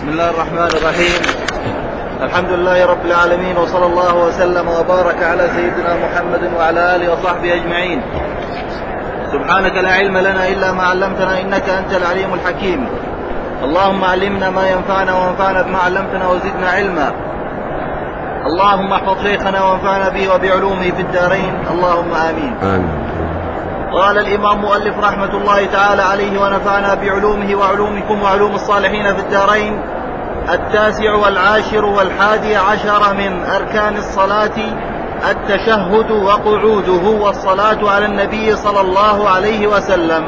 بسم الله الرحمن الرحيم. الحمد لله رب العالمين وصلى الله وسلم وبارك على سيدنا محمد وعلى آله وصحبه أجمعين. سبحانك لا علم لنا إلا ما علمتنا إنك أنت العليم الحكيم. اللهم علمنا ما ينفعنا وانفعنا بما علمتنا وزدنا علما. اللهم احفظ شيخنا وانفعنا به وبعلومه في الدارين. اللهم آمين. آمين. قال الإمام مؤلف رحمة الله تعالى عليه ونفعنا بعلومه وعلومكم وعلوم الصالحين في الدارين التاسع والعاشر والحادي عشر من أركان الصلاة التشهد وقعوده والصلاة على النبي صلى الله عليه وسلم.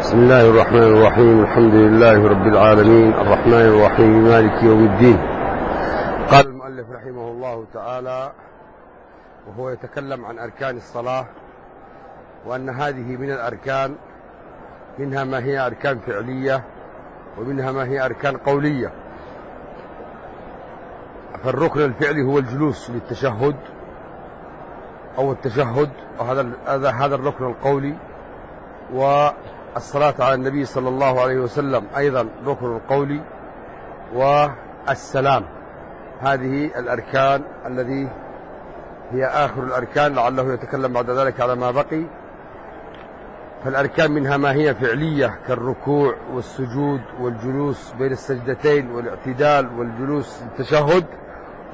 بسم الله الرحمن الرحيم. الحمد لله رب العالمين. الرحمن الرحيم. مالك يوم الدين. قال المؤلف رحمه الله تعالى وهو يتكلم عن أركان الصلاة. وأن هذه من الأركان منها ما هي أركان فعلية ومنها ما هي أركان قولية. فالركن الفعلي هو الجلوس للتشهد أو التشهد وهذا هذا الركن القولي. والصلاة على النبي صلى الله عليه وسلم أيضا ركن قولي. والسلام هذه الأركان الذي هي آخر الأركان لعله يتكلم بعد ذلك على ما بقي. فالأركان منها ما هي فعلية كالركوع والسجود والجلوس بين السجدتين والاعتدال والجلوس للتشهد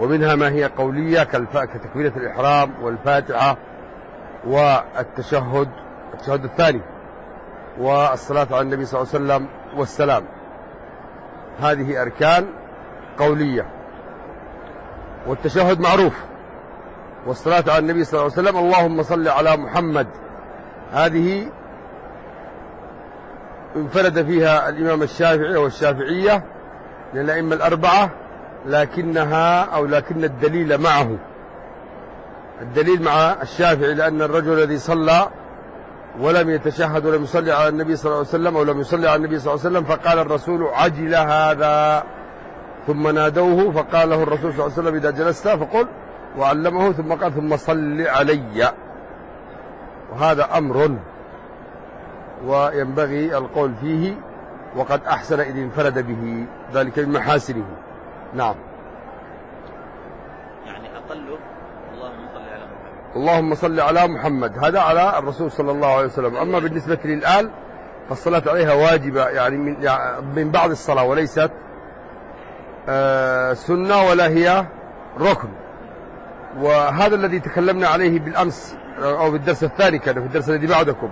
ومنها ما هي قولية كتكبيرة الإحرام والفاتحة والتشهد التشهد الثاني والصلاة على النبي صلى الله عليه وسلم والسلام. هذه أركان قولية. والتشهد معروف. والصلاة على النبي صلى الله عليه وسلم اللهم صل على محمد. هذه انفرد فيها الإمام الشافعي والشافعية من الأئمة الأربعة لكنها أو لكن الدليل معه. الدليل مع الشافعي لأن الرجل الذي صلى ولم يتشهد ولم يصلي على النبي صلى الله عليه وسلم أو لم يصلي على النبي صلى الله عليه وسلم فقال الرسول عجل هذا. ثم نادوه فقال له الرسول صلى الله عليه وسلم إذا جلست فقل وعلمه ثم قال ثم صل علي. وهذا أمر وينبغي القول فيه وقد أحسن إذ انفرد به ذلك من محاسنه. نعم. يعني أقله اللهم صل على محمد. اللهم صل على محمد. هذا على الرسول صلى الله عليه وسلم. أما بالنسبة للآل فالصلاة عليها واجبة يعني من, يعني من بعض الصلاة وليست آه سنة ولا هي ركن. وهذا الذي تكلمنا عليه بالأمس أو بالدرس الثاني كان في الدرس الذي بعدكم.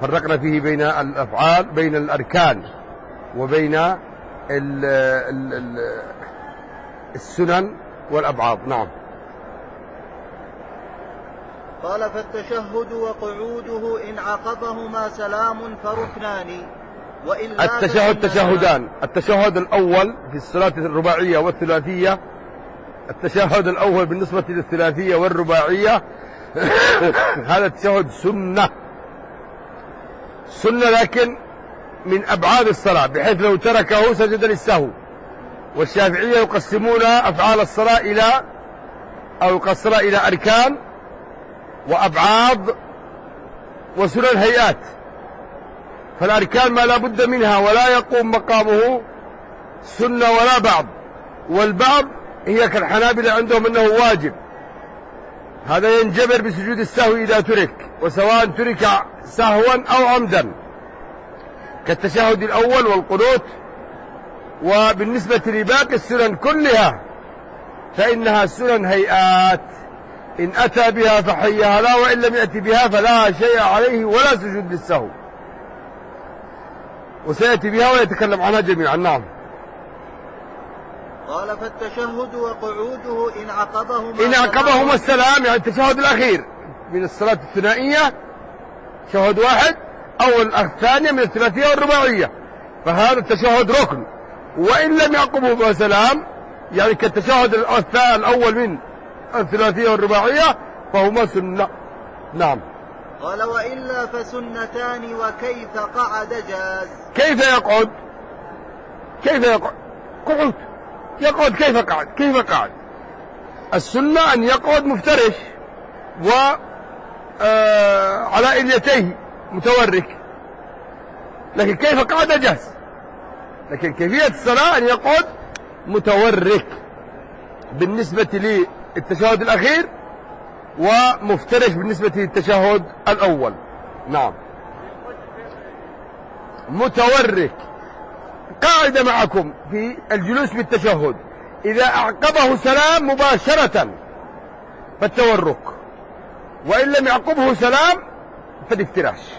فرقنا فيه بين الأفعال بين الأركان وبين ال ال ال السنن والأبعاد. نعم. قال فالتشهد وقعوده إن عقبهما سلام فركنان وإلا التشهد. تشهدان. التشهد الأول في الصلاة الرباعية والثلاثية. التشهد الأول بالنسبة للثلاثية والرباعية. هذا التشهد سنة. سنة لكن من أبعاد الصلاة بحيث لو تركه سجد للسهو. والشافعية يقسمون أفعال الصلاة إلى أو يقسمها إلى أركان وأبعاد وسنن هيئات. فالأركان ما لا بد منها ولا يقوم مقامه سنة ولا بعض. والبعض هي كالحنابلة عندهم أنه واجب. هذا ينجبر بسجود السهو إذا ترك. وسواء ترك سهوا أو عمدا. كالتشهد الأول والقنوت وبالنسبة لباقي السنن كلها فإنها سنن هيئات. إن أتى بها فحيها لا وإن لم يأتي بها فلا شيء عليه ولا سجود للسهو. وسيأتي بها ويتكلم عنها جميعا. نعم. قال فالتشهد وقعوده إن عقبهما إن عقبهما السلام يعني التشهد الأخير. من الصلاة الثنائية تشهد واحد. أو الثانية من الثلاثية والرباعية. فهذا التشهد ركن. وإن لم يعقبه سلام. يعني كالتشهد الأول من الثلاثية والرباعية فهما سنة نعم. قال وإلا فسنتان وكيف قعد جاز؟ كيف يقعد؟ كيف يقعد؟ قعود يقعد كيف قعد؟ كيف قعد؟ السنة أن يقعد مفترش. و على إليتيه متورك. لكن كيف قعد جاز لكن كيفية الصلاة أن يقعد متورك بالنسبة للتشهد الأخير ومفترش بالنسبة للتشهد الأول. نعم. متورك. قاعدة معكم في الجلوس بالتشهد. إذا أعقبه سلام مباشرة فالتورك. وإن لم يعقبه سلام فالافتراش.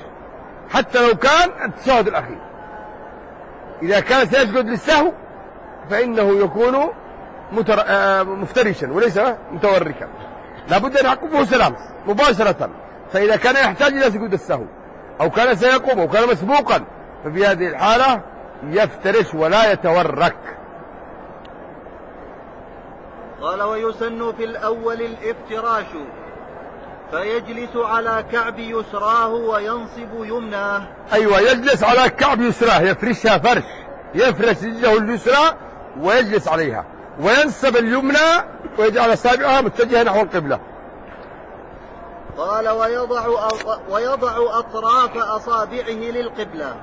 حتى لو كان التشهد الأخير. إذا كان سيسجد للسهو فإنه يكون متر... آه، مفترشا وليس متوركا. لابد أن يعقبه سلام مباشرة. فإذا كان يحتاج إلى سجود السهو أو كان سيقوم أو كان مسبوقا ففي هذه الحالة يفترش ولا يتورك. قال ويسن في الأول الافتراش. فيجلس على كعب يسراه وينصب يمناه أيوة يجلس على كعب يسراه يفرشها فرش. يفرش رجله اليسرى ويجلس عليها. وينسب اليمنى ويجعل أصابعها متجهة نحو القبلة. قال ويضع ويضع أطراف أصابعه للقبلة.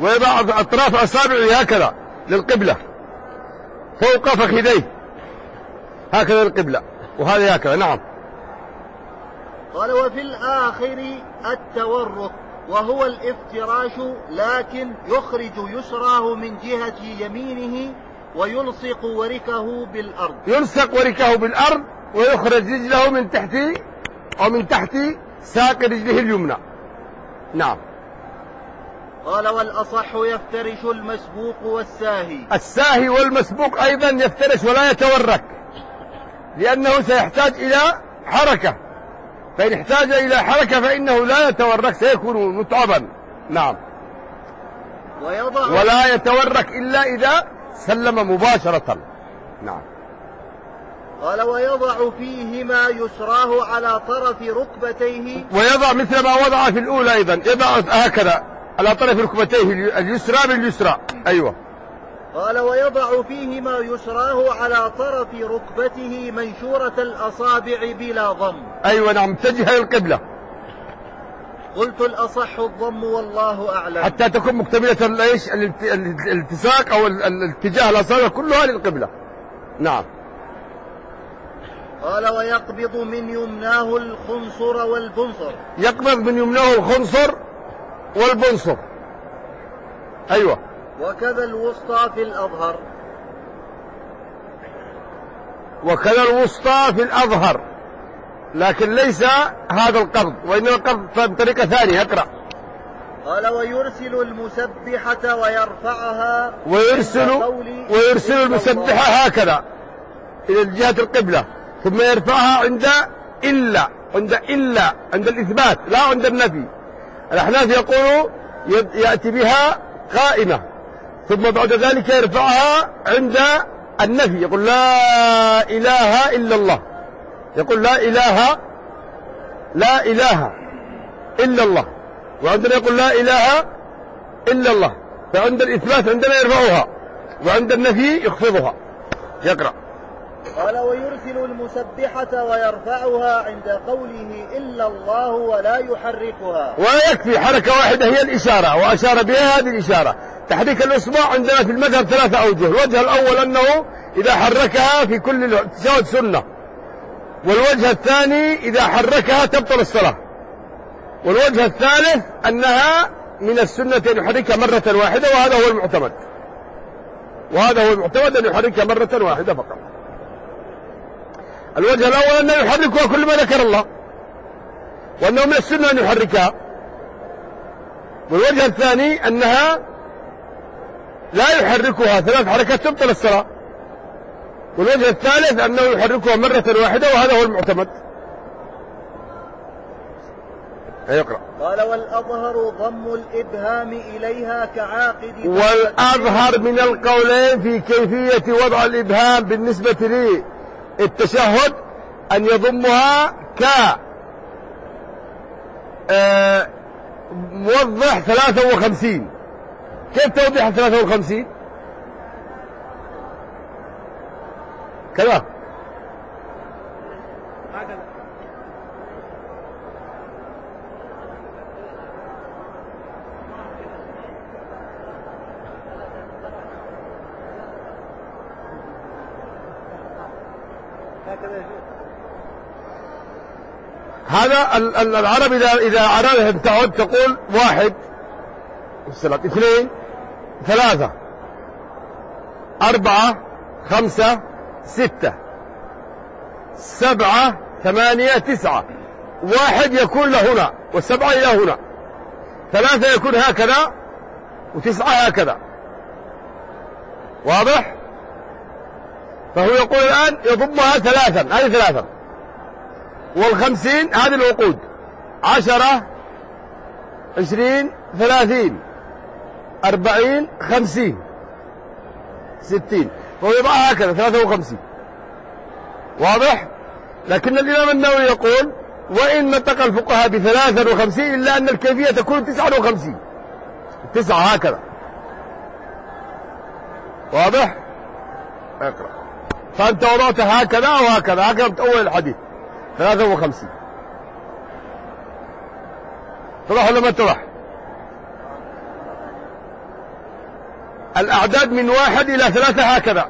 ويضع أطراف أصابعه هكذا للقبلة. فوق فخذيه. هكذا القبلة وهذا هكذا نعم. قال وفي الآخر التورك وهو الافتراش لكن يخرج يسراه من جهة يمينه ويلصق وركه بالأرض. يلصق وركه بالأرض ويخرج رجله من تحت أو من تحت ساق رجله اليمنى. نعم. قال والأصح يفترش المسبوق والساهي. الساهي والمسبوق أيضا يفترش ولا يتورك لأنه سيحتاج إلى حركة. فإن احتاج إلى حركة فإنه لا يتورك سيكون متعبا. نعم. ويضع ولا يتورك إلا إذا سلم مباشرة. نعم. قال ويضع فيهما يسراه على طرف ركبتيه. ويضع مثل ما وضع في الأولى أيضا. يضع هكذا على طرف ركبتيه اليسرى باليسرى. أيوة. قال ويضع فيهما يسراه على طرف ركبته منشورة الأصابع بلا ضم. أيوة نعم اتجه القبلة. قلت الأصح الضم والله أعلم. حتى تكون مكتملة إيش الالتساق أو الاتجاه الأصابع كلها للقبلة. نعم. قال ويقبض من يمناه الخنصر والبنصر. يقبض من يمناه الخنصر والبنصر. أيوة. وكذا الوسطى في الأظهر. وكذا الوسطى في الأظهر. لكن ليس هذا القبض وإنما القبض بطريقة ثانية اقرأ. قال ويرسل المسبحة ويرفعها ويرسل ويرسل المسبحة هكذا إلى جهة القبلة ثم يرفعها عند إلا عند إلا عند الإثبات لا عند النفي. الأحناف يقولوا يأتي بها قائمة. ثم بعد ذلك يرفعها عند النفي يقول لا إله إلا الله. يقول لا إله لا إله إلا الله. وعندنا يقول لا إله إلا الله. فعند الإثبات عندنا يرفعها وعند النفي يخفضها. يقرأ. قال ويرسل المسبحة ويرفعها عند قوله إلا الله ولا يحركها. ولا يكفي حركة واحدة هي الإشارة وأشار بها هذه الإشارة. تحريك الإصبع عندنا في المذهب ثلاثة أوجه. الوجه الأول أنه إذا حركها في كل تشهد سنة والوجه الثاني إذا حركها تبطل الصلاة. والوجه الثالث أنها من السنة أن يحركها مرة واحدة وهذا هو المعتمد. وهذا هو المعتمد أن يحركها مرة واحدة فقط. الوجه الأول أنه يحركها كل ما ذكر الله وأنه من السنة أن يحركها. والوجه الثاني أنها لا يحركها ثلاث حركات تبطل الصلاة. والوجه الثالث أنه يحركها مرة واحدة وهذا هو المعتمد. يقرأ. قال والأظهر ضم الإبهام إليها كعاقد والأظهر من القولين في كيفية وضع الإبهام بالنسبة للتشهد أن يضمها ك آه، موضح ثلاثة وخمسين. كيف توضيح ثلاثة وخمسين؟ كذا هذا ال- ال- العرب إذا إذا أن تعد تقول واحد والسلام اثنين ثلاثة أربعة خمسة ستة سبعة ثمانية تسعة. واحد يكون له هنا والسبعة إلى هنا. ثلاثة يكون هكذا وتسعة هكذا. واضح؟ فهو يقول الآن يضمها ثلاثا. هذه ثلاثا. والخمسين هذه العقود عشرة عشرين ثلاثين أربعين خمسين ستين. فهو يضعها هكذا ثلاثة وخمسين. واضح؟ لكن الإمام النووي يقول وإن نطق الفقهاء بثلاثة وخمسين إلا أن الكيفية تكون تسعة وخمسين. تسعة هكذا. واضح؟ اقرأ. فأنت وضعت هكذا وهكذا هكذا بتأول الحديث. ثلاثة وخمسين. اتضح ولا ما اتضح الأعداد من واحد إلى ثلاثة هكذا.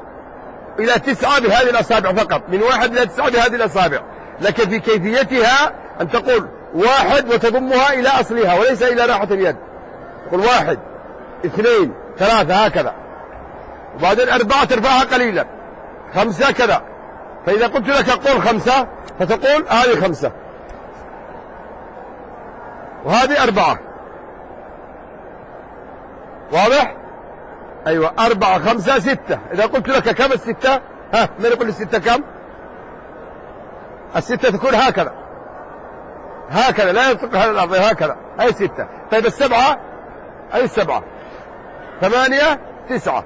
إلى تسعة بهذه الأصابع فقط. من واحد إلى تسعة بهذه الأصابع. لكن في كيفيتها أن تقول واحد وتضمها إلى أصلها وليس إلى راحة اليد. تقول واحد اثنين ثلاثة هكذا. وبعدين أربعة ترفعها قليلا. خمسة كذا. فإذا قلت لك قول خمسة فتقول هذه خمسة. وهذه أربعة. واضح؟ أيوة أربعة خمسة ستة. إذا قلت لك كم الستة؟ ها من يقول الستة كم؟ الستة تكون هكذا. هكذا لا ينطق على الأرض هكذا. هاي ستة؟ طيب السبعة؟ أي السبعة؟ ثمانية؟ تسعة.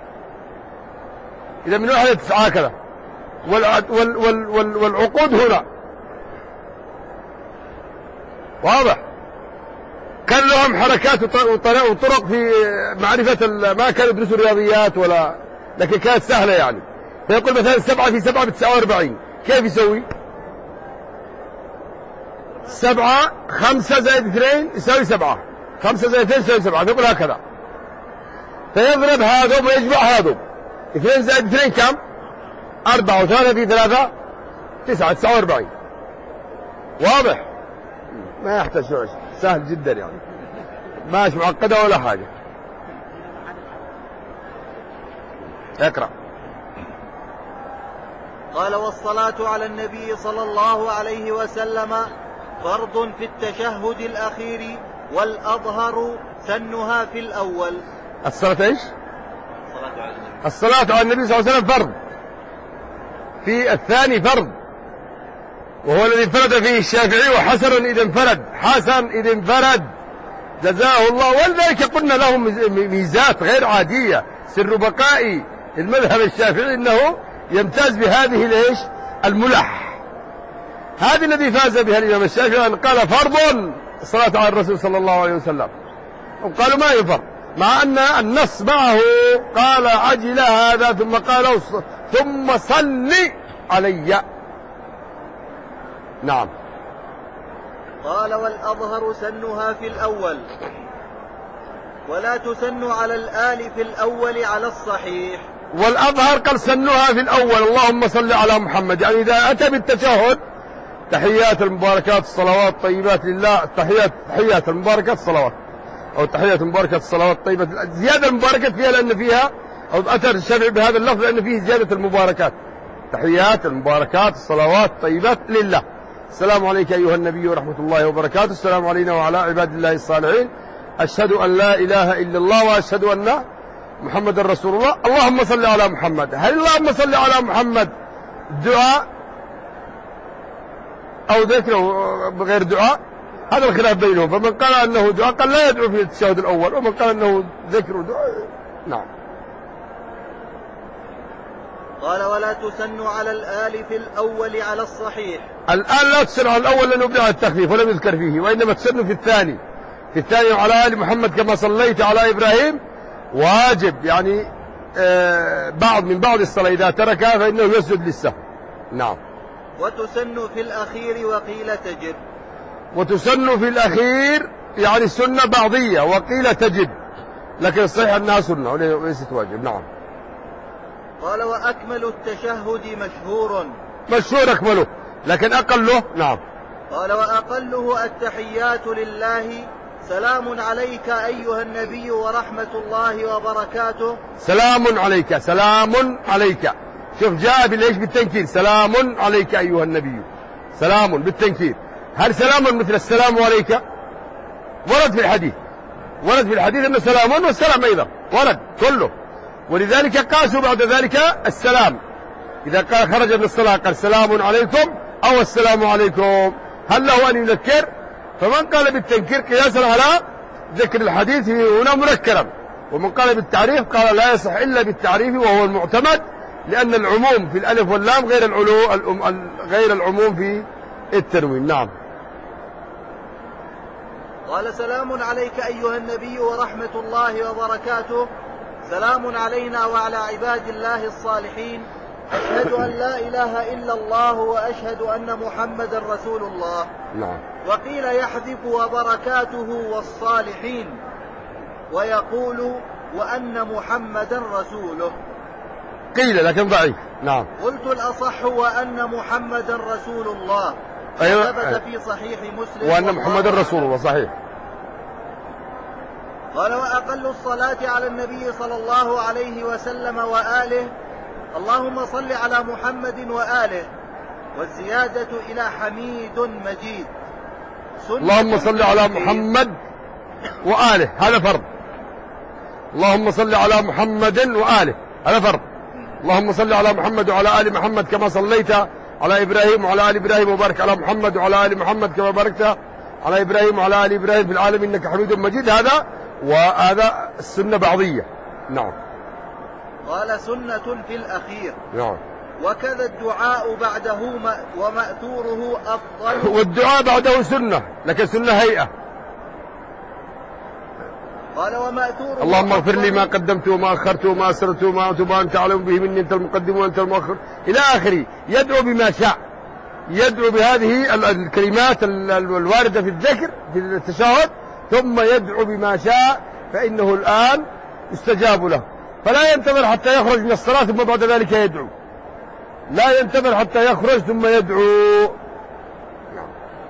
إذا من واحد تسعة هكذا. وال وال وال والعقود هنا. واضح؟ كان لهم حركات وطرق, في معرفة ما كانوا يدرسوا رياضيات ولا لكن كانت سهلة يعني. فيقول مثلا سبعة في سبعة بتسعة واربعين كيف يسوي؟ سبعة خمسة زائد اثنين يساوي سبعة. خمسة زائد اثنين يساوي سبعة. يقول هكذا. فيضرب هذا ويجمع هذا اثنين زائد اثنين كم؟ أربعة وثلاثة في ثلاثة تسعة تسعة وأربعين. واضح؟ ما يحتاج شيء. سهل جدا يعني. ماش معقدة ولا حاجة؟ اقرأ. قال والصلاة على النبي صلى الله عليه وسلم فرض في التشهد الأخير والأظهر سنها في الأول. الصلاة إيش؟ الصلاة على النبي. الصلاة على النبي صلى الله عليه وسلم فرض. في الثاني فرض وهو الذي انفرد فيه الشافعي وحسن إذا انفرد حسن إذا انفرد. جزاه الله. ولذلك قلنا له ميزات غير عادية. سر بقاء المذهب الشافعي أنه يمتاز بهذه ليش الملح. هذه الذي فاز بها الإمام الشافعي أن قال فرض الصلاة على الرسول صلى الله عليه وسلم. وقالوا ما يفرض مع أن النص معه قال عجل هذا ثم قال ثم صل علي. نعم. قال والأظهر سنها في الأول. ولا تسن على الآل في الأول على الصحيح. والأظهر قال سنها في الأول. اللهم صل على محمد. يعني إذا أتى بالتشهد تحيات المباركات الصلوات الطيبات لله. تحيات تحيات المباركات الصلوات. أو تحيات المباركات الصلوات الطيبات زيادة المباركات فيها لأن فيها أو أتى الشرع بهذا اللفظ لأن فيه زيادة المباركات. تحيات المباركات الصلوات الطيبات لله. السلام عليك أيها النبي ورحمة الله وبركاته. السلام علينا وعلى عباد الله الصالحين. أشهد أن لا إله إلا الله وأشهد أن محمد رسول الله. اللهم صل على محمد. هل اللهم صل على محمد. دعاء أو ذكر بغير دعاء. هذا الخلاف بينهم فمن قال أنه دعاء قال لا يدعو في التشهد الأول ومن قال أنه ذكر دعاء نعم. قال ولا تسن على الآل في الأول على الصحيح. الآن لا تسن على الأول لأنه بدأ التخفيف ولم يذكر فيه وإنما تسن في الثاني. في الثاني على آل محمد كما صليت على إبراهيم واجب يعني آه بعض من بعض الصلاة إذا تركها فإنه يسجد للسهو. نعم. وتسن في الأخير وقيل تجب. وتسن في الأخير يعني سنة بعضية وقيل تجب لكن الصحيح أنها سنة وليست واجب. نعم. قال وأكمل التشهد مشهور. مشهور أكمله. لكن أقله؟ نعم. قال وأقله التحيات لله. سلام عليك أيها النبي ورحمة الله وبركاته. سلام عليك. سلام عليك. شوف جاء بالإيش؟ بالتنكير. سلام عليك أيها النبي. سلام بالتنكير. هل سلام مثل السلام عليك؟ ورد في الحديث. ورد في الحديث أنه سلام والسلام أيضا. ورد كله. ولذلك قاسوا بعد ذلك السلام. إذا قال خرج من الصلاة قال سلام عليكم أو السلام عليكم. هل له أن يذكر؟ فمن قال بالتنكير قياسا على ذكر الحديث هنا منكرا. ومن قال بالتعريف قال لا يصح إلا بالتعريف وهو المعتمد لأن العموم في الألف واللام غير العلو غير العموم في التنوين. نعم. قال سلام عليك أيها النبي ورحمة الله وبركاته. سلام علينا وعلى عباد الله الصالحين. أشهد أن لا إله إلا الله وأشهد أن محمدا رسول الله. نعم. وقيل يحذف وبركاته والصالحين. ويقول وأن محمدا رسوله. قيل لكن ضعيف. نعم. قلت الأصح وأن محمدا رسول الله. أيوة. ثبت في صحيح مسلم وأن محمد رسول الله صحيح. قال وأقل الصلاة على النبي صلى الله عليه وسلم وآله. اللهم صل على محمد وآله. والزيادة إلى حميد مجيد. سنة اللهم صل على محمد وآله. هذا فرض. اللهم صل على محمد وآله. هذا فرض. اللهم صل على محمد وعلى آل محمد كما صليت على إبراهيم وعلى آل إبراهيم وبارك على محمد وعلى آل محمد كما باركت. على إبراهيم وعلى آل إبراهيم في العالم إنك حميد مجيد. هذا وهذا السنة بعضية. نعم. قال سنة في الأخير. نعم. وكذا الدعاء بعده ومأثوره أفضل. والدعاء بعده سنة لكن سنة هيئة. قال ومأثوره اللهم اغفر لي ما قدمت وما أخرت وما أسررت وما أنت وما أنت أعلم به مني أنت المقدم وأنت المؤخر. إلى آخره يدعو بما شاء. يدعو بهذه ال- الكلمات ال- ال- الواردة في الذكر في التشهد ثم يدعو بما شاء فإنه الآن يستجاب له. فلا ينتظر حتى يخرج من الصلاة ثم بعد ذلك يدعو. لا ينتظر حتى يخرج ثم يدعو.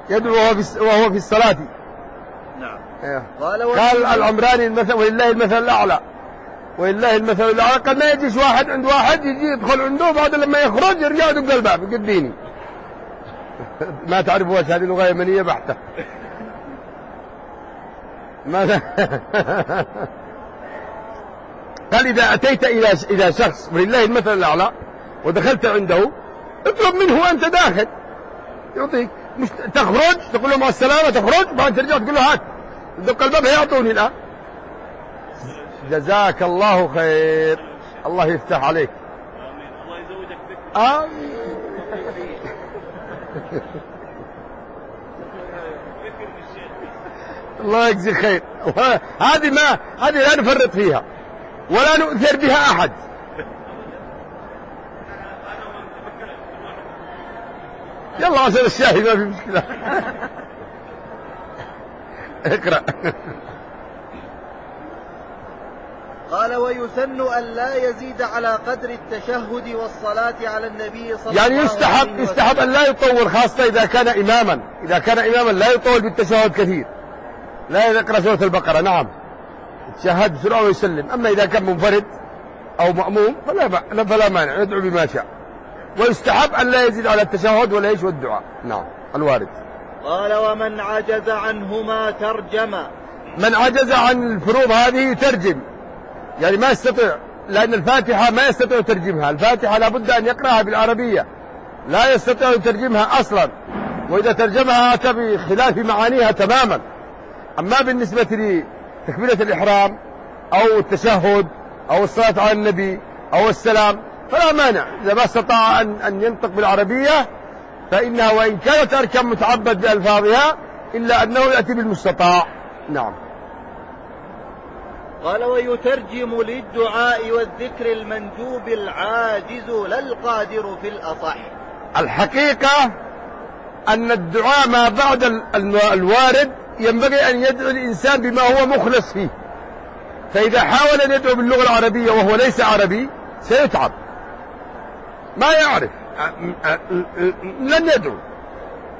يدعو وهو في الصلاة. نعم إيه. قال قال العمراني المثل ولله المثل الأعلى. ولله المثل الأعلى. قد ما يجيش واحد عند واحد يجي يدخل عنده بعد لما يخرج يرجع يدق الباب يقديني ما تعرف وش هذه لغة يمنية بحتة. ماذا قال إذا أتيت إلى إلى شخص ولله المثل الأعلى ودخلت عنده اطلب منه وأنت داخل. يعطيك. مش تخرج تقول له مع السلامة تخرج بعدين ترجع تقول له هات. دق الباب هيعطوني الآن. جزاك الله خير. الله يفتح عليك. الله يزوجك بك آمين. الله يجزيك خير. هذه ما هذه لا نفرط فيها. ولا نؤثر بها أحد. يلا عشان الشاهي ما في مشكلة. اقرأ. قال ويسن أن لا يزيد على قدر التشهد والصلاة على النبي صلى يعني الله يستحب عليه يستحب أن لا يطول خاصة إذا كان إماما. إذا كان إماما لا يطول بالتشهد كثير. لا يقرأ سورة البقرة نعم. يتشهد بسرعة ويسلم. أما إذا كان منفرد أو مأموم فلا ب- فلا مانع يدعو بما شاء. ويستحب أن لا يزيد على التشهد ولا يش والدعاء. نعم الوارد. قال ومن عجز عنهما ترجم من عجز عن الفروض هذه يترجم يعني ما يستطيع لأن الفاتحة ما يستطيع ترجمها. الفاتحة لابد أن يقرأها بالعربية. لا يستطيع ترجمها أصلا. وإذا ترجمها أتى بخلاف معانيها تماما. أما بالنسبة لتكبيرة الإحرام أو التشهد أو الصلاة على النبي أو السلام فلا مانع. إذا ما استطاع أن ينطق بالعربية فإنها وإن كانت أركان متعبد بألفاظها إلا أنه يأتي بالمستطاع. نعم. قال ويترجم للدعاء والذكر المندوب العاجز لا القادر في الأصح. الحقيقة أن الدعاء ما بعد ال- ال- الوارد ينبغي أن يدعو الإنسان بما هو مخلص فيه. فإذا حاول أن يدعو باللغة العربية وهو ليس عربي سيتعب. ما يعرف. لن يدعو.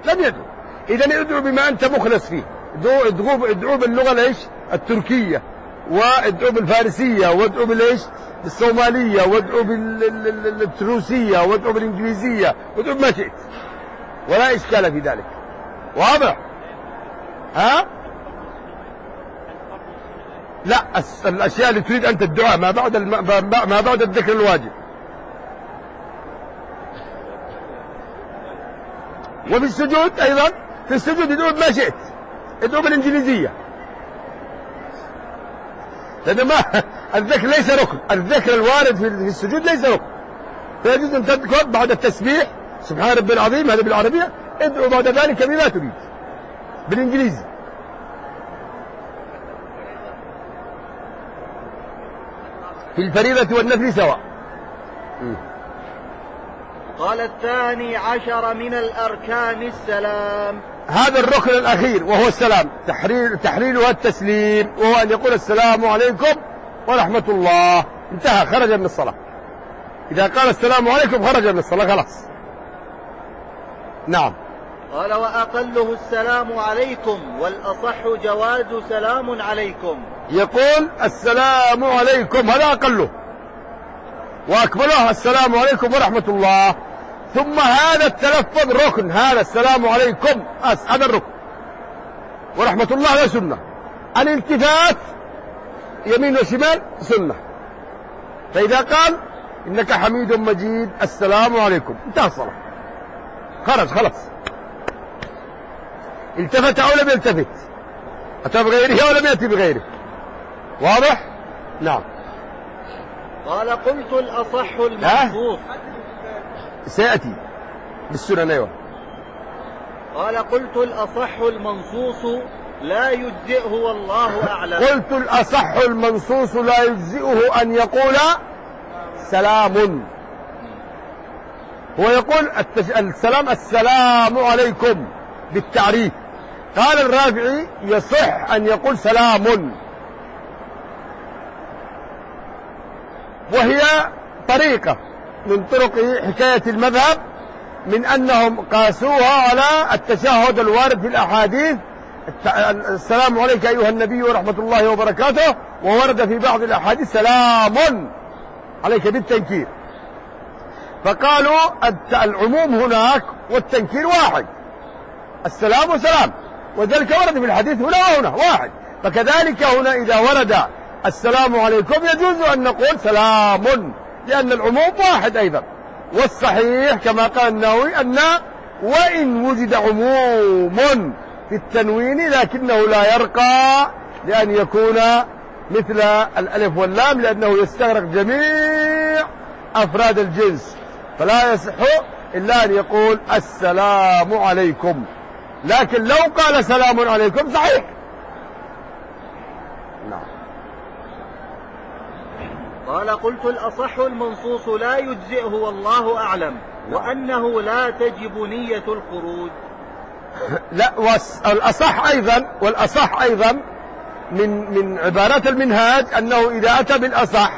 لن يدعو. إذا ادعو بما أنت مخلص فيه. ادعو ادعو ادعو باللغة الإيش؟ التركية. وادعو بالفارسية وادعو بالإيش؟ بالصومالية وادعو بالتروسية وادعو بالإنجليزية. وادعو بما شئت. ولا إشكال في ذلك. واضح؟ ها؟ لا الأشياء اللي تريد أنت الدعاء ما بعد. ما بعد الذكر الواجب. وفي السجود أيضا في السجود ادعو بما شئت ادعو بالإنجليزية لأن ما الذكر ليس ركن الذكر الوارد في السجود ليس ركن. فيجوز أن تذكر بعد التسبيح سبحان ربي العظيم هذا بالعربية ادعو بعد ذلك بما تريد بالإنجليزي. في الفريضة والنفل سواء. قال الثاني عشر من الأركان السلام. هذا الركن الأخير وهو السلام. تحرير تحليلها التسليم وهو أن يقول السلام عليكم ورحمة الله. انتهى خرج من الصلاة. إذا قال السلام عليكم خرج من الصلاة خلاص. نعم. قال وأقله السلام عليكم والأصح جواز سلام عليكم. يقول السلام عليكم هذا أقله. وأكمله السلام عليكم ورحمة الله. ثم هذا التلفظ ركن. هذا السلام عليكم. أس هذا الركن. ورحمة الله هذا سنة الالتفات يمين وشمال سنة. فإذا قال إنك حميد مجيد السلام عليكم. انتهى الصلاة. خرج خلاص. التفت أو لم يلتفت؟ أتى بغيره أو لم يأتي بغيره؟ واضح؟ نعم. قال قلت الأصح المنصوص سيأتي بالسنن أيوة قال قلت الأصح المنصوص لا يجزئه والله أعلم. قلت الأصح المنصوص لا يجزئه أن يقول سلام. هو يقول. السلام السلام عليكم بالتعريف. قال الرافعي يصح أن يقول سلام. وهي طريقة. من طرق حكاية المذهب من أنهم قاسوها على التشهد الوارد في الأحاديث. السلام عليك أيها النبي ورحمة الله وبركاته. وورد في بعض الأحاديث سلام عليك بالتنكير. فقالوا العموم هناك والتنكير واحد. السلام وسلام وذلك ورد في الحديث هنا وهنا واحد. فكذلك هنا إذا ورد السلام عليكم يجوز أن نقول سلام. لأن العموم واحد أيضا. والصحيح كما قال النووي أن وإن وجد عموم في التنوين لكنه لا يرقى لأن يكون مثل الألف واللام لأنه يستغرق جميع أفراد الجنس. فلا يصح إلا أن يقول السلام عليكم. لكن لو قال سلام عليكم صحيح. قال قلت الأصح المنصوص لا يجزئه والله أعلم وأنه لا تجب نية الخروج. لا والأصح أيضا والأصح أيضا من من عبارات المنهاج أنه إذا أتى بالأصح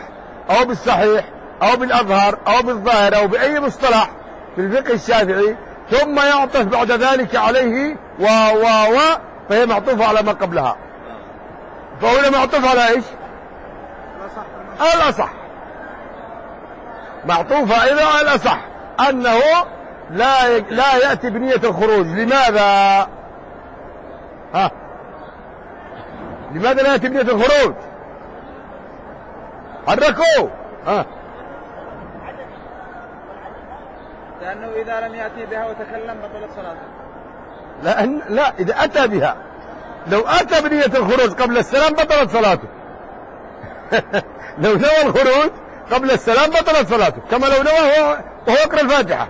أو بالصحيح أو بالأظهر أو بالظاهر أو بأي مصطلح في الفقه الشافعي ثم يعطف بعد ذلك عليه و و و فهي معطوفة على ما قبلها. فهنا معطوف على إيش؟ الأصح. معطوفة على الأصح. أنه لا. لا يأتي بنية الخروج. لماذا؟ ها؟ لماذا لا يأتي بنية الخروج؟ حركوا ها؟ لأنه إذا لم يأتي بها وتكلم بطلت صلاته. لأن لا إذا أتى بها. لو أتى بنية الخروج قبل السلام بطلت صلاته. لو نوى الخروج قبل السلام بطلت صلاته كما لو نوى وهو يقرأ الفاتحة.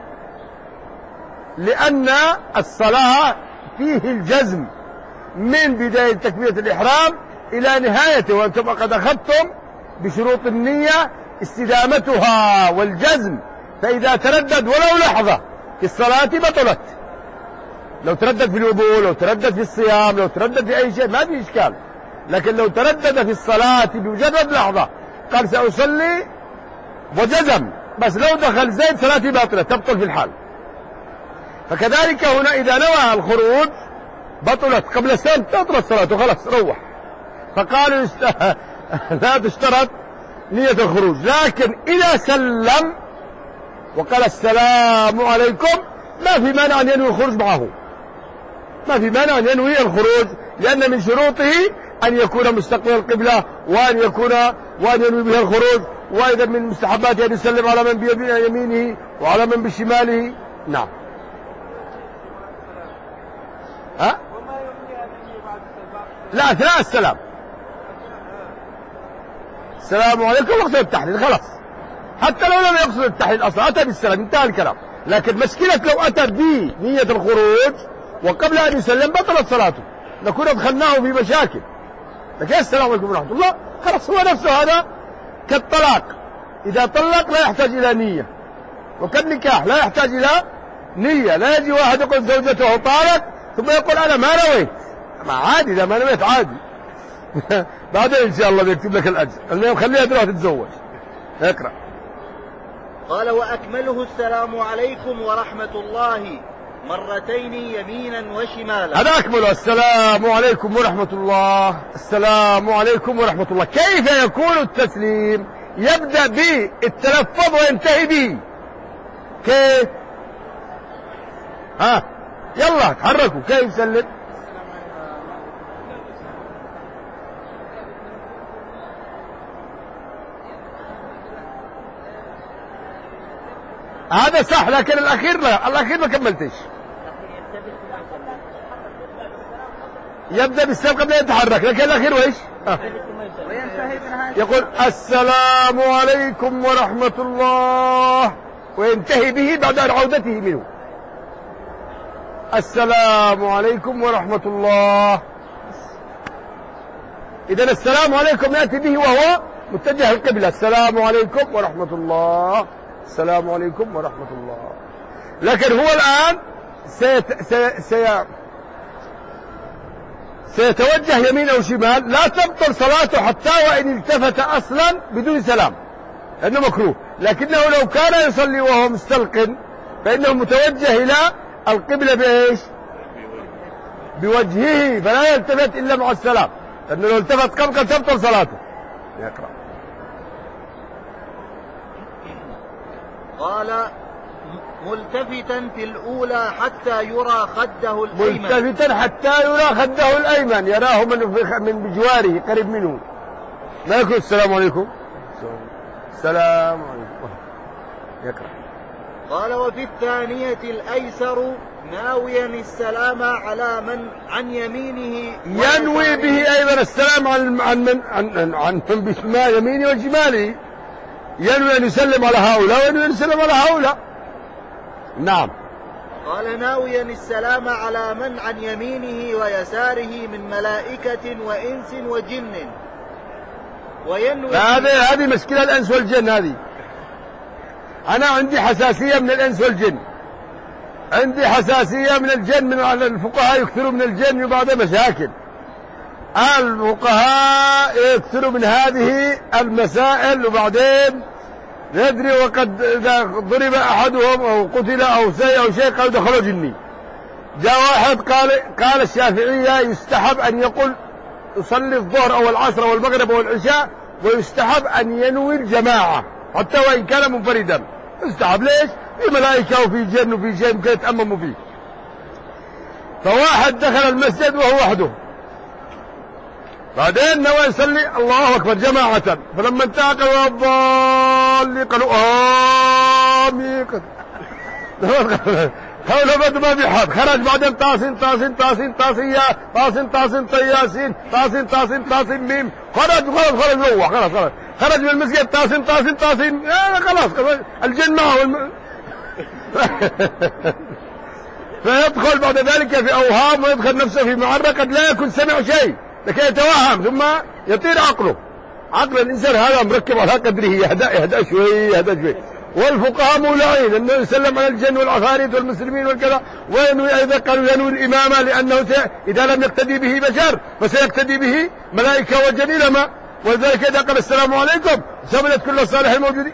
لأن الصلاة فيه الجزم من بداية تكبيرة الإحرام إلى نهايته وأنتم قد أخذتم بشروط النية استدامتها والجزم. فإذا تردد ولو لحظة في الصلاة بطلت. لو تردد في الوضوء لو تردد في الصيام لو تردد في أي شيء ما في إشكال. لكن لو تردد في الصلاة بمجرد لحظة قال سأصلي وجزم بس لو دخل زيد صلاتي باطلة تبطل في الحال. فكذلك هنا إذا نوى الخروج بطلت قبل السلام تبطل الصلاة خلاص روح. فقالوا. لا تشترط نية الخروج. لكن إذا سلم وقال السلام عليكم ما في مانع أن ينوي الخروج معه. ما في مانع أن ينوي الخروج لأن من شروطه أن يكون مستقبل القبلة وأن يكون وأن ينوي بها الخروج وأيضا من مستحباته أن يسلم على من بيمينه وعلى من بشماله. نعم. ها؟ لا أثناء السلام. السلام عليكم وقت التحليل خلاص. حتى لو لم يقصد التحليل أصلا أتى بالسلام انتهى الكلام. لكن مشكلة لو أتى بنية الخروج وقبل أن يسلم بطلت صلاته. نكون أدخلناه في مشاكل. لكن السلام عليكم ورحمة الله. خلاص هو نفسه هذا كالطلاق. إذا طلق لا يحتاج إلى نية. وكالنكاح لا يحتاج إلى نية. لا يجي واحد يقول زوجته طالق ثم يقول أنا ما نويت. ما عادي إذا ما نويت عادي. بعدين إن شاء الله بيكتب لك الأجر. المهم خليها تروح تتزوج. اقرأ. قال وأكمله السلام عليكم ورحمة الله. مرتين يمينا وشمالا. هذا أكمل. السلام عليكم ورحمة الله. السلام عليكم ورحمة الله. كيف يكون التسليم؟ يبدأ بالتلفظ وينتهي به كيف؟ ها؟ يلا تحركوا. كيف سلم هذا صح لكن الأخير لا. الأخير ما كملتش. يبدأ بالسلام قبل أن يتحرك لكن الأخير وإيش؟ آه. يقول السلام عليكم ورحمة الله وينتهي به بعد عودته منه. السلام عليكم ورحمة الله. إذا السلام عليكم يأتي به وهو متجه القبلة. السلام عليكم ورحمة الله. السلام عليكم ورحمة الله. لكن هو الآن سيت... سي... سي... سيتوجه يمين أو شمال لا تبطل صلاته حتى وإن التفت أصلا بدون سلام. لأنه مكروه. لكنه لو كان يصلي وهو مستلقن فإنه متوجه إلى القبلة بإيش؟ بوجهه فلا يلتفت إلا مع السلام. لأنه لو التفت قبل تبطل صلاته. يقرأ قال ملتفتا في الأولى حتى يرى خده الأيمن. ملتفتا حتى يرى خده الأيمن. يراه من من بجواره قريب منه. ما يقول السلام عليكم. السلام عليكم. يقرأ قال وفي الثانية الأيسر ناويا السلام على من عن يمينه ينوي به أيضا السلام عن عن من عن عن, عن يمينه وشماله ينوي أن يسلم على هؤلاء وينوي أن يسلم على هؤلاء. نعم. قال ناويا السلام على من عن يمينه ويساره من ملائكة وإنس وجن. وينوي هذه هذه مشكلة الأنس والجن هذه. أنا عندي حساسية من الأنس والجن. عندي حساسية من الجن من الفقهاء يكثروا من الجن وبعد مشاكل. الفقهاء يكثروا من هذه المسائل وبعدين ندري وقد إذا ضرب أحدهم أو قتل أو شيء أو شيء قال دخلوا جني. جاء واحد قال قال الشافعية يستحب أن يقول يصلي الظهر أو العصر أو المغرب أو العشاء ويستحب أن ينوي الجماعة حتى وإن كان منفردا. يستحب ليش؟ في ملائكة وفي جن وفي شيء ممكن يتأمموا فيه. فواحد دخل المسجد وهو وحده. بعدين نوى يصلي الله أكبر جماعة. فلما انتهى قالوا الضالين قالوا آمين. حول بد ما في حد خرج بعدين طاسين طاسين طاسين طاسية طاسين طاسين طياسين طاسين طاسين طاسين ميم. خرج خلاص خرج روح خلاص خلاص. خرج من المسجد طاسين طاسين طاسين. آه خلاص خلاص. الجن معه الم... فيدخل بعد ذلك في أوهام ويدخل نفسه في معرة قد لا يكون سمع شيء. لكي يتوهم ثم يطير عقله. عقل الإنسان هذا مركب على قدره يهدأ يهدأ شوي يهدأ شوي. والفقهاء مولعين انه يسلم على الجن والعفاريت والمسلمين والكذا. وينوي أيضا قالوا ينوي الإمامة لأنه سي... إذا لم يقتدي به بشر فسيقتدي به ملائكة وجن لما ولذلك إذا قال السلام عليكم شملت كل الصالحين الموجودين.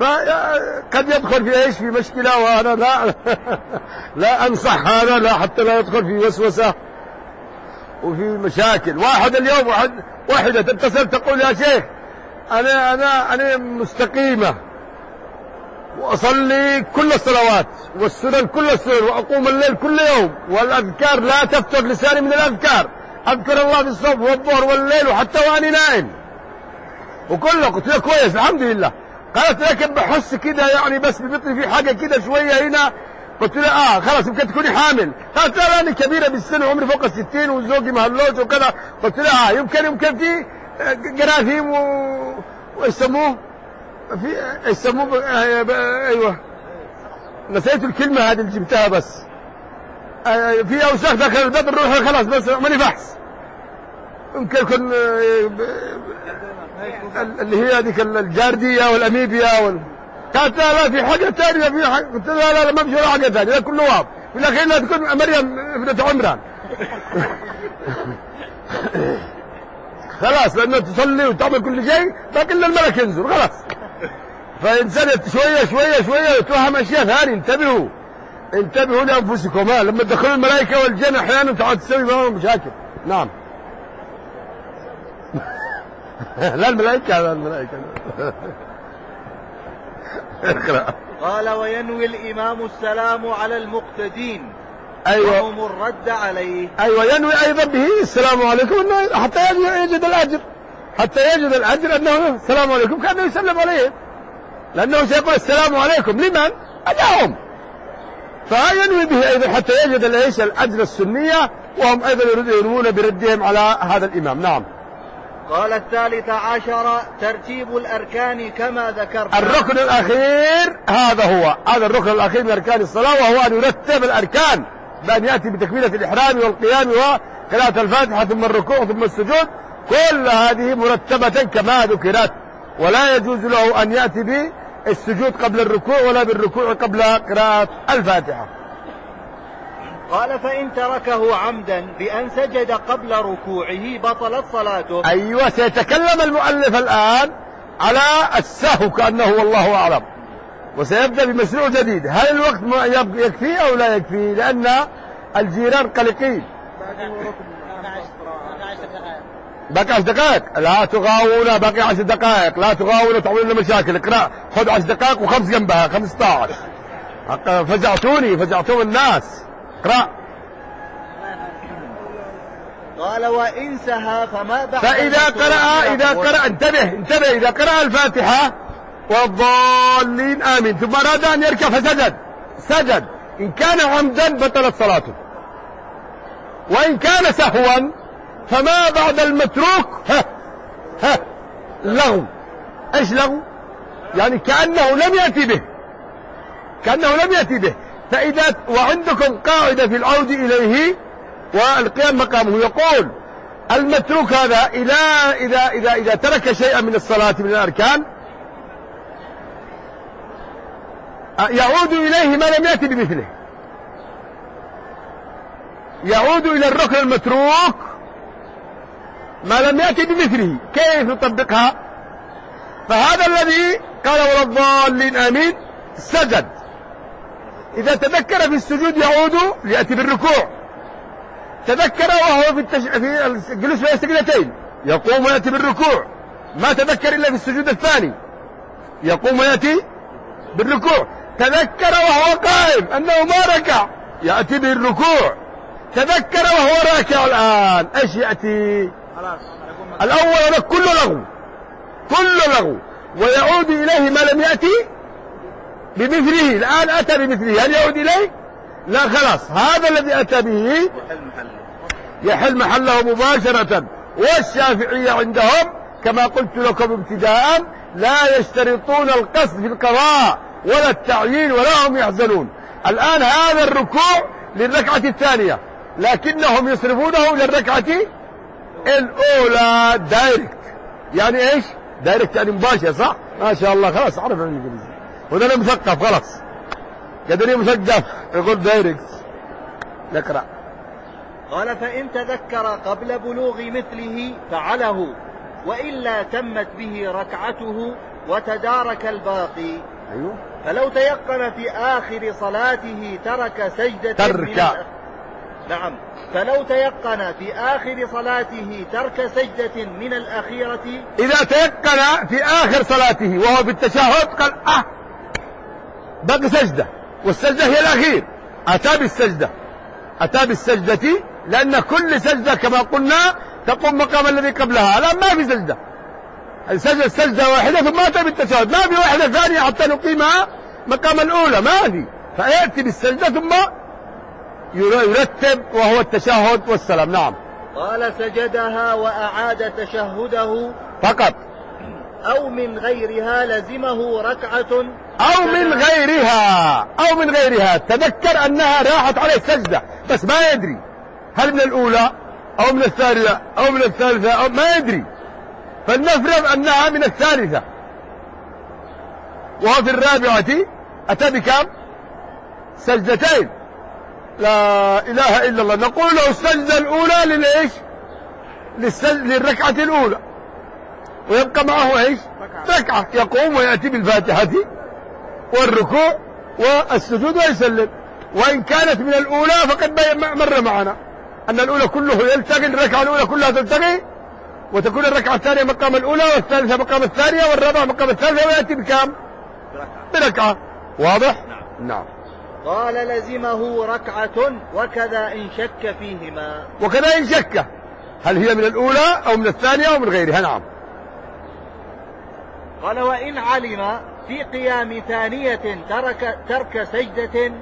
فقد يدخل في إيش؟ في مشكلة وأنا لا لا أنصح هذا لا حتى لا يدخل في وسوسة. وفي مشاكل. واحد اليوم واحد واحدة تتصل تقول يا شيخ أنا أنا أنا مستقيمة. وأصلي كل الصلوات والسنن كل السنن وأقوم الليل كل يوم. والأذكار لا تفتر لساني من الأذكار. أذكر الله في الصبح والظهر والليل وحتى وأنا نائم. وكله قلت له كويس الحمد لله. قالت لكن بحس كده يعني بس ببطني في حاجة كده شوية هنا. قلت لها آه خلاص يمكن تكوني حامل. قالت لا أنا كبيرة بالسن وعمري فوق الستين وزوجي مهلوش وكذا. قلت لها آه يمكن يمكن في آه، جراثيم و وايش يسموه؟ في يسموه آه، أيوه. نسيت الكلمة هذه اللي جبتها بس. آه، في أوساخ داخل البطن روح خلاص بس ماني فحص. يمكن يكون اللي هي هذيك ال- الجاردية والأميبيا وال... قالت لا لا في حاجة ثانية في حاجة قلت لها لا لا ما في حاجة ثانية لا كله واضح في الأخير لا تكون مريم ابنة عمران. خلاص لأنها تصلي وتعمل كل شيء إلا الملك ينزل خلاص. فإنسان شوية شوية شوية يتوهم أشياء ثانية انتبهوا. انتبهوا لأنفسكم. لما تدخلوا الملائكة والجن أحيانا تعود تسوي معهم مشاكل. نعم. لا الملائكة لا الملائكة. اقرأ قال وينوي الإمام السلام على المقتدين. أيوة. وهم الرد عليه. أيوة ينوي أيضا به السلام عليكم حتى يجد الأجر. حتى يجد الأجر أنه السلام عليكم كأنه يسلم عليه. لأنه سيقول السلام عليكم. لمن؟ أداهم فينوي به أيضا حتى يجد الأجر السنية وهم أيضا ينوون بردهم على هذا الإمام. نعم. قال الثالث عشر ترتيب الأركان كما ذكرنا الركن الأخير هذا هو. هذا الركن الأخير من أركان الصلاة وهو أن يرتب الأركان بأن يأتي بتكبيرة الإحرام والقيام وقراءة الفاتحة ثم الركوع ثم السجود. كل هذه مرتبة كما ذكرت. ولا يجوز له أن يأتي بالسجود قبل الركوع ولا بالركوع قبل قراءة الفاتحة. قال فإن تركه عمدا بأن سجد قبل ركوعه بطلت صلاته. أيوة سيتكلم المؤلف الآن على السهو كأنه والله أعلم. وسيبدأ بمشروع جديد. هل الوقت ما يكفي أو لا يكفي؟ لأن الجيران قلقين. باقي عشر دقائق. لا تغاونا باقي عشر دقائق. لا تغاونا لنا مشاكل اقرأ. خذ عشر دقائق وخمس جنبها. 15 حق- فزعتوني فزعتم الناس. اقرأ. قال وإن سهى فما بعد فإذا قرأ إذا قرأ انتبه انتبه إذا قرأ الفاتحة والضالين آمين. ثم أراد أن يركع فسجد. سجد. إن كان عمدا بطلت صلاته. وإن كان سهوا فما بعد المتروك ها ها لغو. إيش لغو؟ يعني كأنه لم يأتي به. كأنه لم يأتي به. فإذا وعندكم قاعدة في العود إليه والقيام مقامه يقول المتروك هذا إلى إذا إذا إذا ترك شيئا من الصلاة من الأركان يعود إليه ما لم يأتي بمثله. يعود إلى الركن المتروك ما لم يأتي بمثله. كيف نطبقها فهذا الذي قال ولا الضالين آمين سجد. إذا تذكر في السجود يعود ليأتي بالركوع. تذكر وهو في, التش... في الجلوس بين السجدتين يقوم ويأتي بالركوع. ما تذكر إلا في السجود الثاني يقوم ويأتي بالركوع. تذكر وهو قائم أنه ما ركع يأتي بالركوع. تذكر وهو راكع الآن إيش يأتي؟ الأول كله لغو كله لغو. ويعود إليه ما لم يأتي بمثله الآن أتى بمثله. هل يعود إليه؟ لا خلاص. هذا الذي أتى به يحل محله. يحل محله مباشرة. والشافعية عندهم كما قلت لكم ابتداء لا يشترطون القصد في القضاء ولا التعيين ولا هم يحزنون. الآن هذا الركوع للركعة الثانية. لكنهم يصرفونه للركعة الأولى direct يعني إيش؟ direct يعني مباشر صح؟ ما شاء الله. خلاص عرف الإنجليزي. وده مثقف خلاص. قدري مثقف يقول direct نقرأ. قال فإن تذكر قبل بلوغ مثله فعله وإلا تمت به ركعته وتدارك الباقي. أيوه. فلو تيقن في آخر صلاته ترك سجدة ترك. نعم. فلو تيقن في آخر صلاته ترك سجدة من الأخيرة. إذا تيقن في آخر صلاته وهو في التشهد قال أه باقي سجدة والسجدة هي الأخير. أتى بالسجدة. أتى بالسجدة لأن كل سجدة كما قلنا تقوم مقام الذي قبلها. الآن ما في سجدة. السجدة سجدة واحدة ثم أتى بالتشهد. ما في واحدة ثانية حتى نقيمها مقام الأولى. ما في. فيأتي بالسجدة ثم يرتب وهو التشهد والسلام. نعم. قال سجدها وأعاد تشهده. فقط. أو من غيرها لزمه ركعة. أو من غيرها أو من غيرها. تذكر أنها راحت عليه سجدة بس ما يدري هل من الأولى أو من الثانية أو من الثالثة أو ما يدري. فلنفرض أنها من الثالثة. وهو في الرابعة أتى بكم؟ سجدتين. لا إله إلا الله. نقول له السجدة الأولى للإيش. للركعة الأولى. ويبقى معه إيش؟ ركعة. يقوم ويأتي بالفاتحة والركوع والسجود ويسلم. وإن كانت من الأولى فقد مر معنا. أن الأولى كله يلتقي الركعة الأولى كلها تلتقي وتكون الركعة الثانية مقام الأولى والثالثة مقام الثانية والرابعة مقام الثالثة ويأتي بكام؟ بركعة. واضح؟ نعم. قال لزمه ركعة وكذا إن شك فيهما. وكذا إن شك. هل هي من الأولى أو من الثانية أو من غيرها؟ نعم. قال وإن علم في قيام ثانية ترك ترك سجدة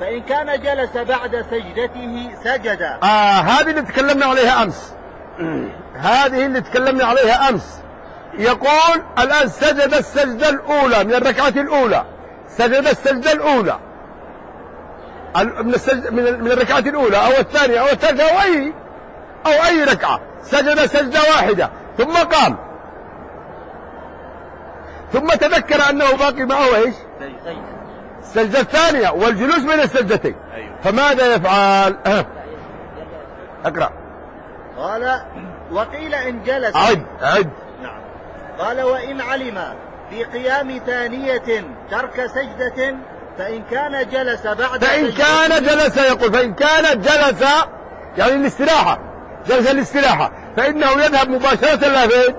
فإن كان جلس بعد سجدته سجد. آه هذه اللي تكلمنا عليها أمس. هذه اللي تكلمنا عليها أمس. يقول الآن سجد السجدة الأولى من الركعة الأولى. سجد السجدة الأولى. ال- من السجد من من الركعة الأولى أو الثانية أو الثالثة أو أي أو أي ركعة. سجد سجدة واحدة. ثم قام ثم تذكر أنه باقي معه إيش؟ السجدة الثانية والجلوس بين السجدتين. أيوه. فماذا يفعل؟ أه. أقرأ. قال وقيل إن جلس. عد عد. نعم. قال وإن علم في قيام ثانية ترك سجدة فإن كان جلس بعد فإن كان جلس يقول فإن كان جلس يعني الاستراحة جلس الاستراحة فإنه يذهب مباشرة إلى فين؟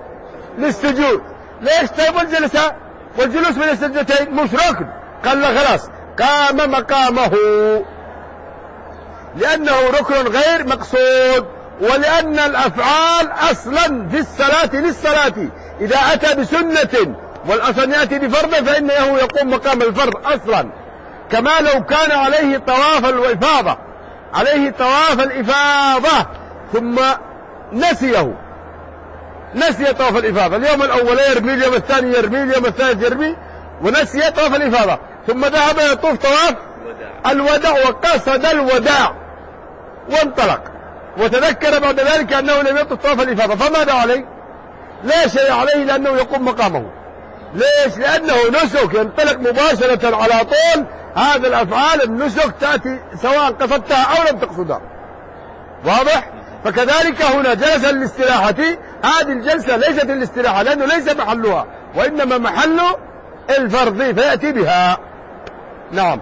للسجود. ليش؟ طيب والجلس والجلوس بين السجدتين مش ركن قال لا خلاص قام مقامه. لأنه ركن غير مقصود ولأن الأفعال أصلا في الصلاة للصلاة. إذا أتى بسنة والأصل يأتي بفرض فإنه يقوم مقام الفرض أصلا. كما لو كان عليه طواف الإفاضة. عليه طواف الإفاضة ثم نسيه. نسي طواف الإفاضة. اليوم الأول يرمي اليوم الثاني يرمي اليوم الثالث يرمي ونسي طواف الإفاضة. ثم ذهب يطوف طواف الوداع وقصد الوداع وانطلق. وتذكر بعد ذلك أنه لم يطف طواف الإفاضة. فماذا عليه؟ لا شيء عليه لأنه يقوم مقامه. ليش؟ لأنه نسك ينطلق مباشرة على طول. هذا الأفعال النسك تأتي سواء قصدتها أو لم تقصدها. واضح؟ فكذلك هنا جلس للاستراحة هذه الجلسة ليست للاستراحة لأنه ليس محلها وإنما محل الفرض فيأتي بها. نعم.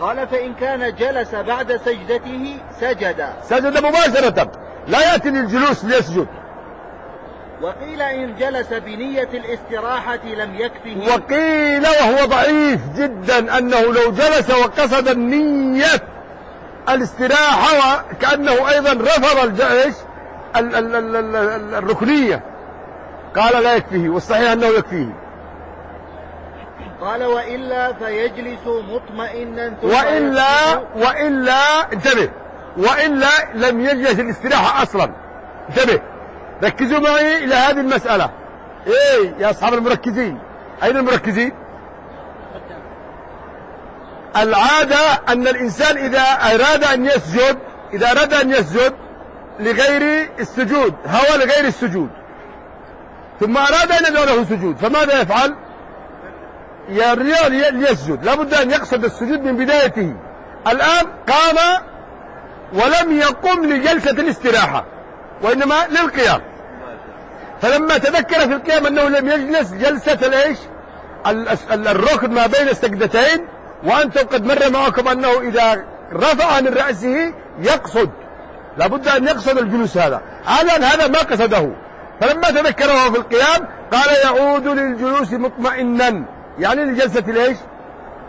قال فإن كان جلس بعد سجدته سجد. سجد مباشرة. لا يأتي للجلوس ليسجد. وقيل إن جلس بنية الاستراحة لم يكفه. وقيل وهو ضعيف جدا أنه لو جلس وقصد النية الاستراحة وكأنه أيضا رفض الجيش ال- ال- ال- ال- ال- الركنية. قال لا يكفيه والصحيح أنه يكفيه. قال وإلا فيجلس مطمئنا ثم وإلا. وإلا انتبه. وإلا لم يجلس الاستراحة أصلا. انتبه. ركزوا معي إلى هذه المسألة. إيه يا أصحاب المركزين؟ أين المركزين؟ العادة أن الإنسان إذا أراد أن يسجد إذا أراد أن يسجد لغير السجود هو لغير السجود. ثم أراد أن يدعو له سجود فماذا يفعل؟ ليسجد. لابد أن يقصد السجود من بدايته. الآن قام ولم يقم لجلسة الاستراحة وإنما للقيام. فلما تذكر في القيام أنه لم يجلس جلسة الإيش؟ الركن ما بين السجدتين وأنتم قد مر معكم أنه إذا رفع من رأسه يقصد. لابد أن يقصد الجلوس هذا. الآن هذا ما قصده. فلما تذكره في القيام قال يعود للجلوس مطمئنا. يعني لجلسة ليش؟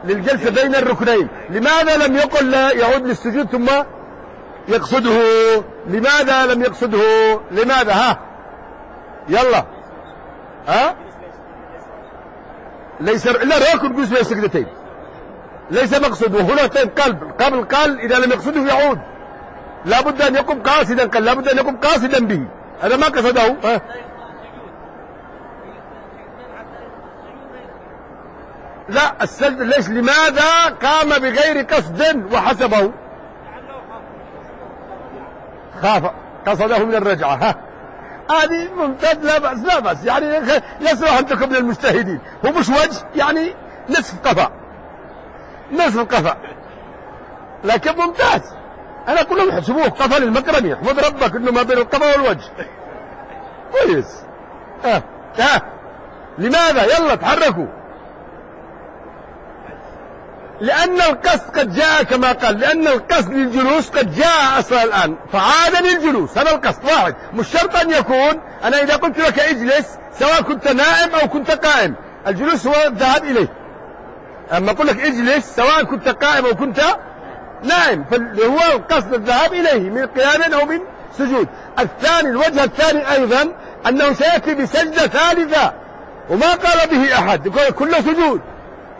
للجلسة بين الركنين. لماذا لم يقل لا يعود للسجود ثم يقصده؟ لماذا لم يقصده؟ لماذا؟ ها؟ يلا. ها؟ ليس إلا ركن من السجدتين. ليس مقصده هنا قلب. قبل قال إذا لم يقصده يعود. لابد أن يقوم قاصدا. قال لابد أن يقوم قاصدا به. هذا ما قصده. ها؟ لا السجد ليش؟ لماذا قام بغير قصد وحسبه؟ خاف. قصده من الرجعة. ها؟ هذه ممتاز. لا بأس لا بأس. يعني يسمح أن تكون من المجتهدين. هو مش وجه يعني نصف قفا نصف قفا لكن ممتاز. أنا أقول لهم احسبوه قفا للمكرمي احمد ربك إنه ما بين القفا والوجه. كويس. ها ها لماذا؟ يلا تحركوا. لأن القصد قد جاء كما قال. لأن القصد للجلوس قد جاء أصلا الآن. فعاد للجلوس هذا القصد. واحد. مش شرط أن يكون. أنا إذا قلت لك اجلس سواء كنت نائم أو كنت قائم. الجلوس هو الذهاب إليه. أما أقول لك اجلس سواء كنت قائم أو كنت نائم فهو القصد الذهاب إليه من قيام أو من سجود. الثاني الوجه الثاني أيضا أنه سيأتي بسجدة ثالثة وما قال به أحد. يقول كله سجود.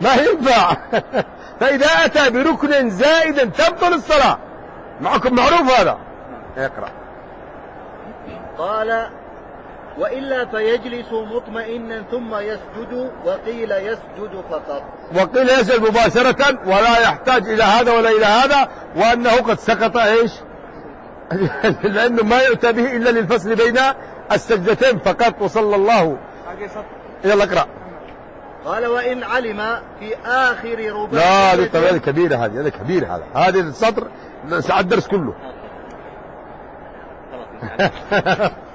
ما ينفع. فإذا أتى بركن زائد تبطل الصلاة. معكم معروف هذا. اقرأ. قال وإلا فيجلس مطمئنا ثم يسجد وقيل يسجد فقط. وقيل يسجد مباشرة ولا يحتاج إلى هذا ولا إلى هذا وأنه قد سقط إيش؟ لأنه ما يؤتى به إلا للفصل بين السجدتين فقط وصلى الله. يلا اقرأ. قال وإن علم في آخر رباعية لا هذه طب هذه كبيرة هذه هذه كبيرة هذا. هذه السطر ساعة الدرس كله.